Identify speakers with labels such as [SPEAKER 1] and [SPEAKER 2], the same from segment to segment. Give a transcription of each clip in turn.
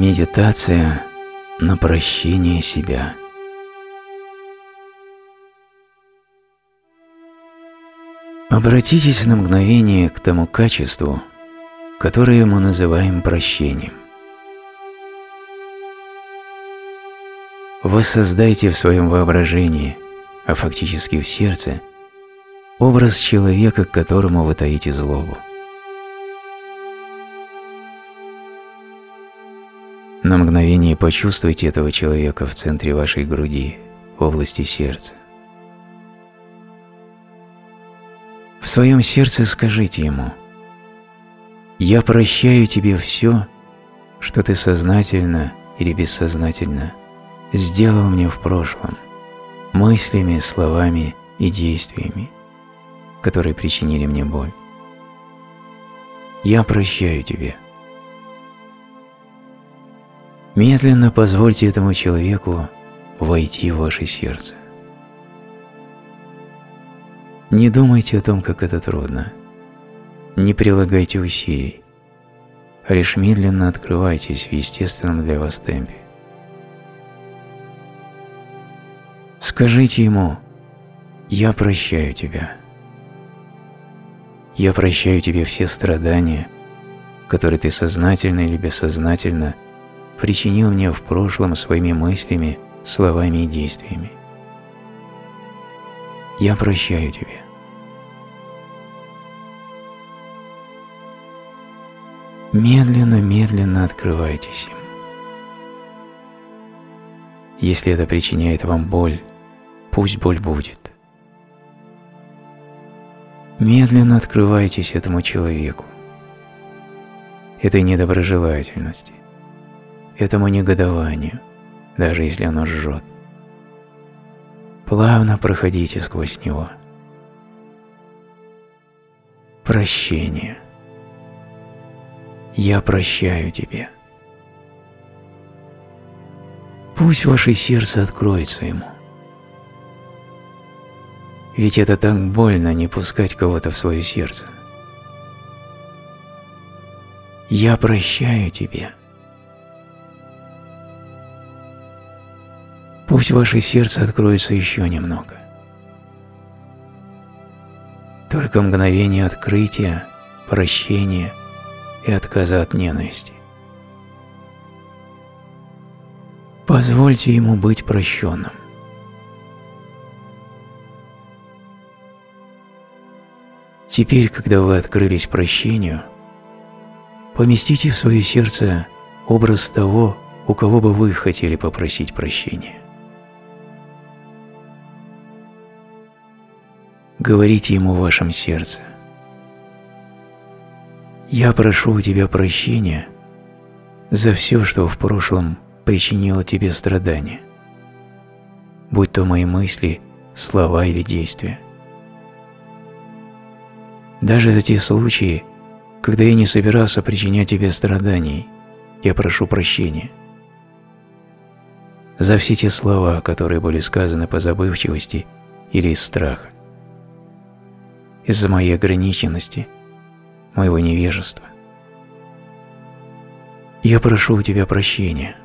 [SPEAKER 1] Медитация на прощение себя. Обратитесь на мгновение к тому качеству, которое мы называем прощением. Воссоздайте в своем воображении, а фактически в сердце, образ человека, которому вы таите злобу. На мгновение почувствуйте этого человека в центре вашей груди, в области сердца. В своем сердце скажите ему «Я прощаю тебе все, что ты сознательно или бессознательно сделал мне в прошлом, мыслями, словами и действиями, которые причинили мне боль. Я прощаю тебе». Медленно позвольте этому человеку войти в ваше сердце. Не думайте о том, как это трудно. Не прилагайте усилий, а лишь медленно открывайтесь в естественном для вас темпе. Скажите ему «Я прощаю тебя». Я прощаю тебе все страдания, которые ты сознательно или бессознательно – причинил мне в прошлом своими мыслями, словами и действиями. Я прощаю тебе. Медленно-медленно открывайтесь им. Если это причиняет вам боль, пусть боль будет. Медленно открывайтесь этому человеку, этой недоброжелательности этому негодованию, даже если оно жжет. Плавно проходите сквозь него. Прощение. Я прощаю тебе. Пусть ваше сердце откроется ему. Ведь это так больно не пускать кого-то в свое сердце. Я прощаю тебе. Пусть ваше сердце откроется еще немного. Только мгновение открытия, прощения и отказа от ненависти. Позвольте ему быть прощенным. Теперь, когда вы открылись прощению, поместите в свое сердце образ того, у кого бы вы хотели попросить прощения. Говорите ему в вашем сердце. «Я прошу у тебя прощения за все, что в прошлом причинило тебе страдания, будь то мои мысли, слова или действия. Даже за те случаи, когда я не собирался причинять тебе страданий, я прошу прощения. За все те слова, которые были сказаны по забывчивости или из страха из-за моей ограниченности, моего невежества. Я прошу у Тебя прощения.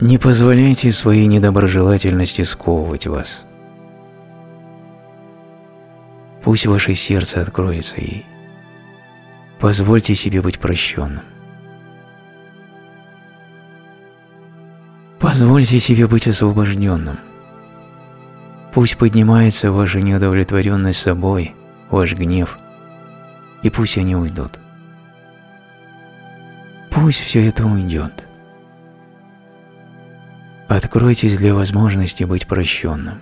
[SPEAKER 1] Не позволяйте своей недоброжелательности сковывать вас. Пусть ваше сердце откроется ей. Позвольте себе быть прощенным. Позвольте себе быть освобожденным. Пусть поднимается ваша неудовлетворенность собой, ваш гнев, и пусть они уйдут. Пусть все это уйдет. Откройтесь для возможности быть прощенным.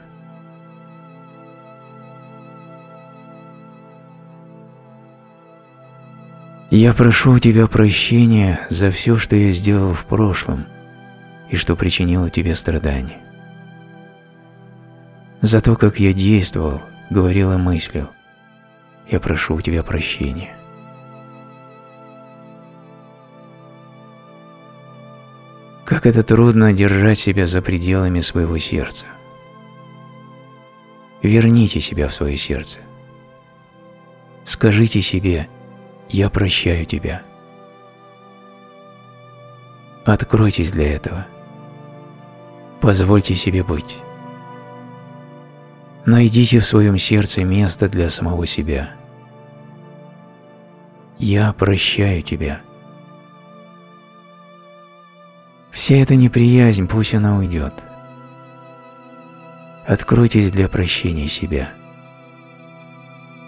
[SPEAKER 1] Я прошу у Тебя прощения за все, что я сделал в прошлом и что причинило Тебе страдания за то, как я действовал, говорил и мыслил. Я прошу у Тебя прощения. Как это трудно держать себя за пределами своего сердца. Верните себя в свое сердце. Скажите себе «Я прощаю тебя». Откройтесь для этого. Позвольте себе быть. Найдите в своем сердце место для самого себя. Я прощаю тебя. Вся эта неприязнь, пусть она уйдет. Откройтесь для прощения себя.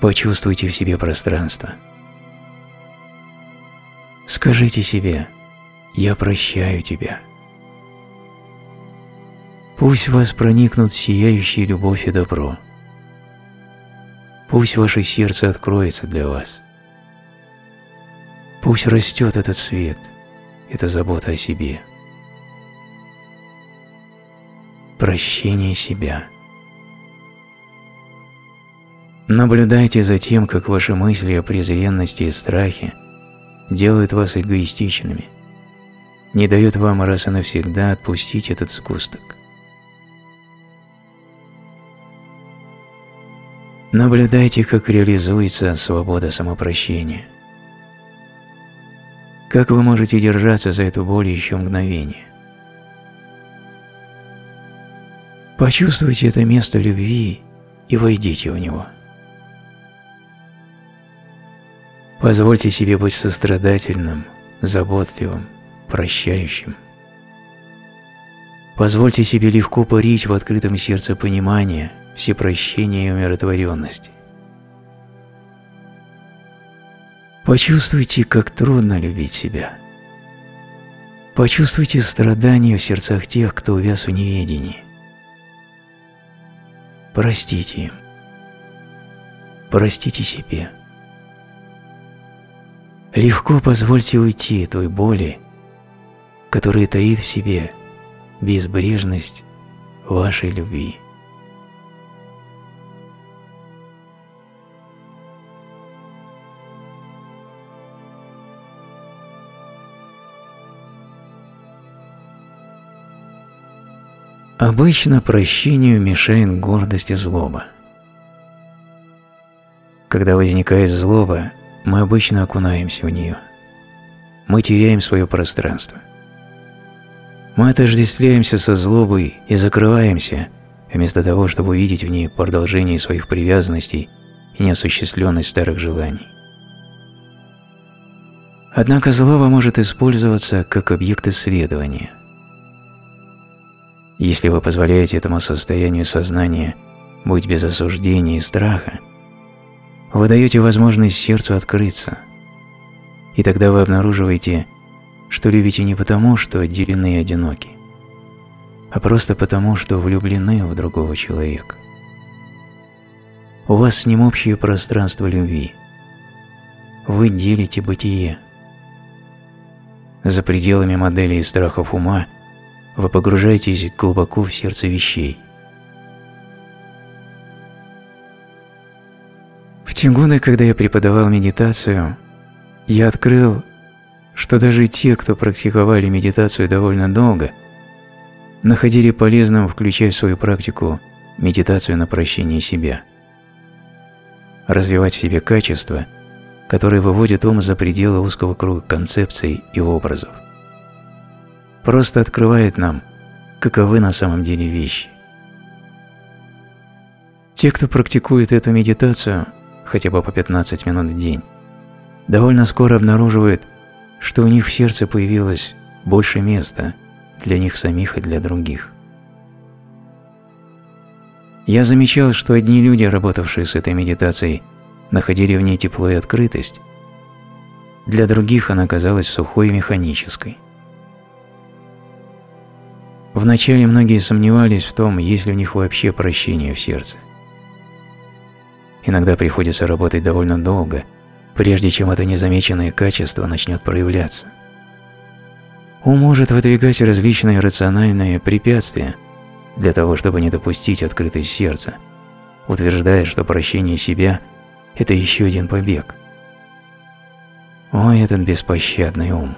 [SPEAKER 1] Почувствуйте в себе пространство. Скажите себе «Я прощаю тебя». Пусть вас проникнут сияющие любовь и добро. Пусть ваше сердце откроется для вас. Пусть растет этот свет, эта забота о себе. Прощение себя. Наблюдайте за тем, как ваши мысли о презренности и страхе делают вас эгоистичными, не дают вам раз и навсегда отпустить этот сгусток. Наблюдайте, как реализуется свобода самопрощения. Как вы можете держаться за эту боль еще мгновение? Почувствуйте это место любви и войдите в него. Позвольте себе быть сострадательным, заботливым, прощающим. Позвольте себе легко парить в открытом сердце понимания, всепрощения и умиротворенности. Почувствуйте, как трудно любить себя. Почувствуйте страдания в сердцах тех, кто увяз в неведении. Простите им. Простите себе. Легко позвольте уйти той боли, которая таит в себе безбрежность вашей любви. Обычно прощению мешает гордость и злоба. Когда возникает злоба, мы обычно окунаемся в нее. Мы теряем свое пространство. Мы отождествляемся со злобой и закрываемся, вместо того, чтобы увидеть в ней продолжение своих привязанностей и неосуществленность старых желаний. Однако злоба может использоваться как объект исследования – если вы позволяете этому состоянию сознания быть без осуждения и страха, вы даете возможность сердцу открыться, и тогда вы обнаруживаете, что любите не потому, что отделены и одиноки, а просто потому, что влюблены в другого человека. У вас с ним общее пространство любви. Вы делите бытие. За пределами моделей страхов ума – вы погружаетесь глубоко в сердце вещей. В те когда я преподавал медитацию, я открыл, что даже те, кто практиковали медитацию довольно долго, находили полезным включать в свою практику медитацию на прощение себя. Развивать в себе качества, которые выводят ум за пределы узкого круга концепций и образов просто открывает нам, каковы на самом деле вещи. Те, кто практикует эту медитацию хотя бы по 15 минут в день, довольно скоро обнаруживают, что у них в сердце появилось больше места для них самих и для других. Я замечал, что одни люди, работавшие с этой медитацией, находили в ней тепло и открытость, для других она казалась сухой и механической. Вначале многие сомневались в том, есть ли у них вообще прощение в сердце. Иногда приходится работать довольно долго, прежде чем это незамеченное качество начнет проявляться. Ум может выдвигать различные рациональные препятствия для того, чтобы не допустить открытость сердца, утверждая, что прощение себя – это еще один побег. Ой, этот беспощадный ум!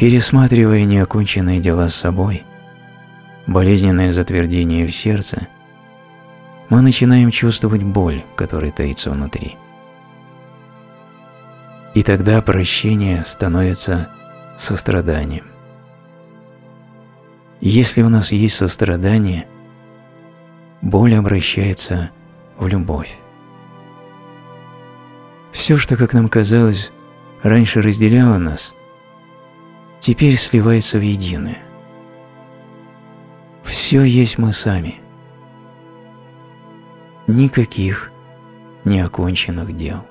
[SPEAKER 1] Пересматривая неоконченные дела с собой, болезненное затвердение в сердце, мы начинаем чувствовать боль, которая таится внутри – И тогда прощение становится состраданием. Если у нас есть сострадание, боль обращается в любовь. Все, что, как нам казалось, раньше разделяло нас, теперь сливается в единое. Все есть мы сами. Никаких неоконченных дел.